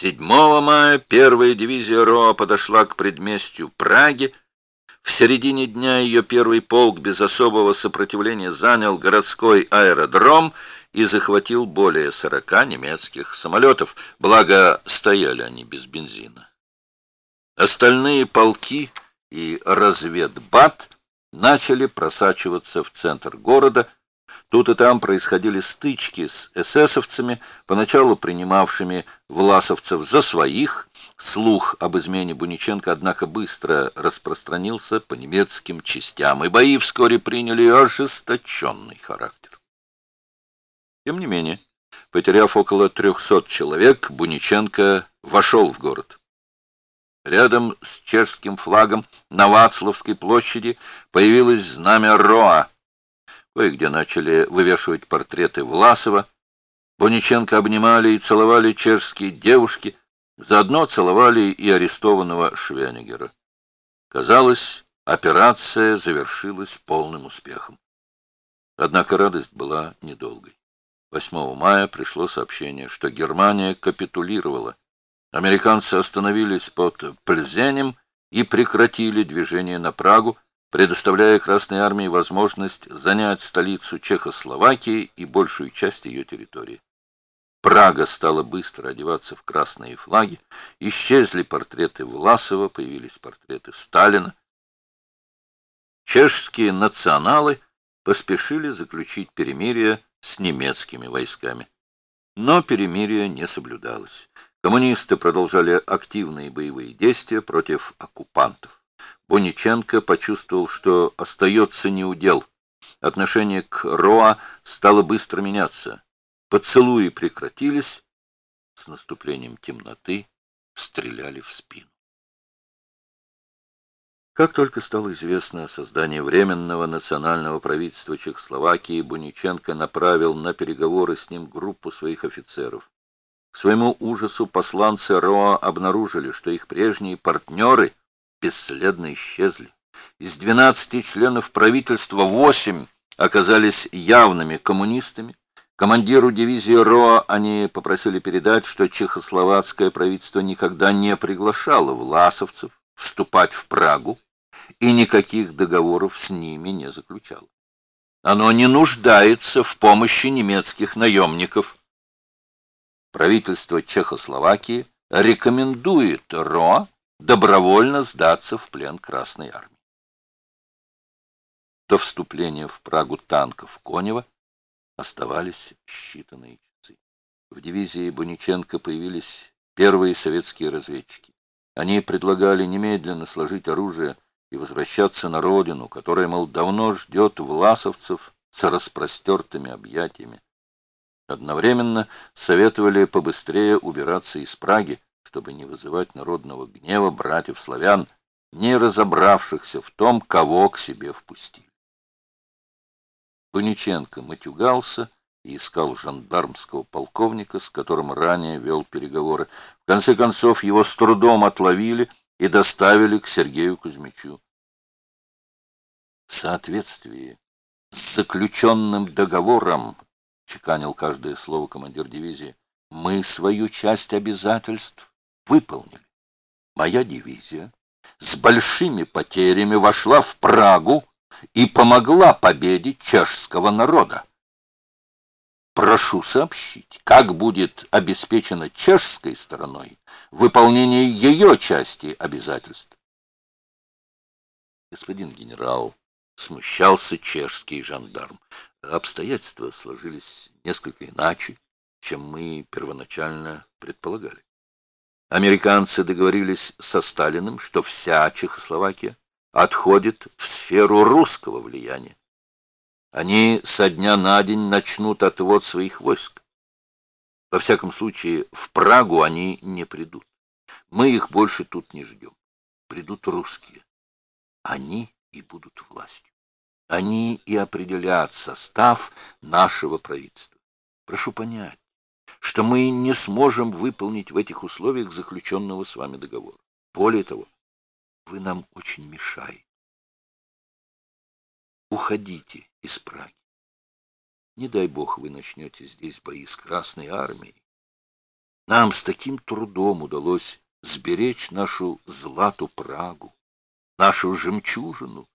7 мая первая дивизия РОА подошла к предместью Праги. В середине дня ее первый полк без особого сопротивления занял городской аэродром и захватил более 40 немецких самолетов, благо стояли они без бензина. Остальные полки и разведбат начали просачиваться в центр города. Тут и там происходили стычки с эсэсовцами, поначалу принимавшими власовцев за своих. Слух об измене Буниченко, однако, быстро распространился по немецким частям, и бои вскоре приняли ожесточенный характер. Тем не менее, потеряв около 300 человек, Буниченко вошел в город. Рядом с чешским флагом на Вацлавской площади появилось знамя РОА. Кое-где начали вывешивать портреты Власова. Бониченко обнимали и целовали чешские девушки, заодно целовали и арестованного Швенигера. Казалось, операция завершилась полным успехом. Однако радость была недолгой. 8 мая пришло сообщение, что Германия капитулировала. Американцы остановились под Пльзенем и прекратили движение на Прагу, предоставляя Красной Армии возможность занять столицу Чехословакии и большую часть ее территории. Прага стала быстро одеваться в красные флаги, исчезли портреты Власова, появились портреты Сталина. Чешские националы поспешили заключить перемирие с немецкими войсками. Но перемирие не соблюдалось. Коммунисты продолжали активные боевые действия против оккупантов. Бониченко почувствовал, что остается неудел. Отношение к Роа стало быстро меняться. Поцелуи прекратились. С наступлением темноты стреляли в спину. Как только стало известно о создании Временного национального правительства Чехословакии, Буниченко направил на переговоры с ним группу своих офицеров. К своему ужасу посланцы Роа обнаружили, что их прежние партнеры бесследно исчезли. Из 12 членов правительства 8 оказались явными коммунистами. Командиру дивизии РОА они попросили передать, что чехословацкое правительство никогда не приглашало власовцев вступать в Прагу и никаких договоров с ними не заключало. Оно не нуждается в помощи немецких наемников, правительство Чехословакии рекомендует РО добровольно сдаться в плен Красной Армии. До вступления в Прагу танков Конева оставались считанные часы. В дивизии Буниченко появились первые советские разведчики. Они предлагали немедленно сложить оружие и возвращаться на родину, которая, мол, давно ждет власовцев с распростертыми объятиями. Одновременно советовали побыстрее убираться из Праги, чтобы не вызывать народного гнева братьев-славян, не разобравшихся в том, кого к себе впустили. Паниченко матюгался и искал жандармского полковника, с которым ранее вел переговоры. В конце концов, его с трудом отловили и доставили к Сергею Кузьмичу. В соответствии с заключенным договором чеканил каждое слово командир дивизии, мы свою часть обязательств выполнили. Моя дивизия с большими потерями вошла в Прагу и помогла победе чешского народа. Прошу сообщить, как будет обеспечено чешской стороной выполнение ее части обязательств. Господин генерал, смущался чешский жандарм. Обстоятельства сложились несколько иначе, чем мы первоначально предполагали. Американцы договорились со Сталиным, что вся Чехословакия отходит в сферу русского влияния. Они со дня на день начнут отвод своих войск. Во всяком случае, в Прагу они не придут. Мы их больше тут не ждем. Придут русские. Они и будут властью. Они и определят состав нашего правительства. Прошу понять, что мы не сможем выполнить в этих условиях заключенного с вами договора. Более того, вы нам очень мешаете. Уходите из Праги. Не дай бог вы начнете здесь бои с Красной Армией. Нам с таким трудом удалось сберечь нашу злату Прагу, нашу жемчужину,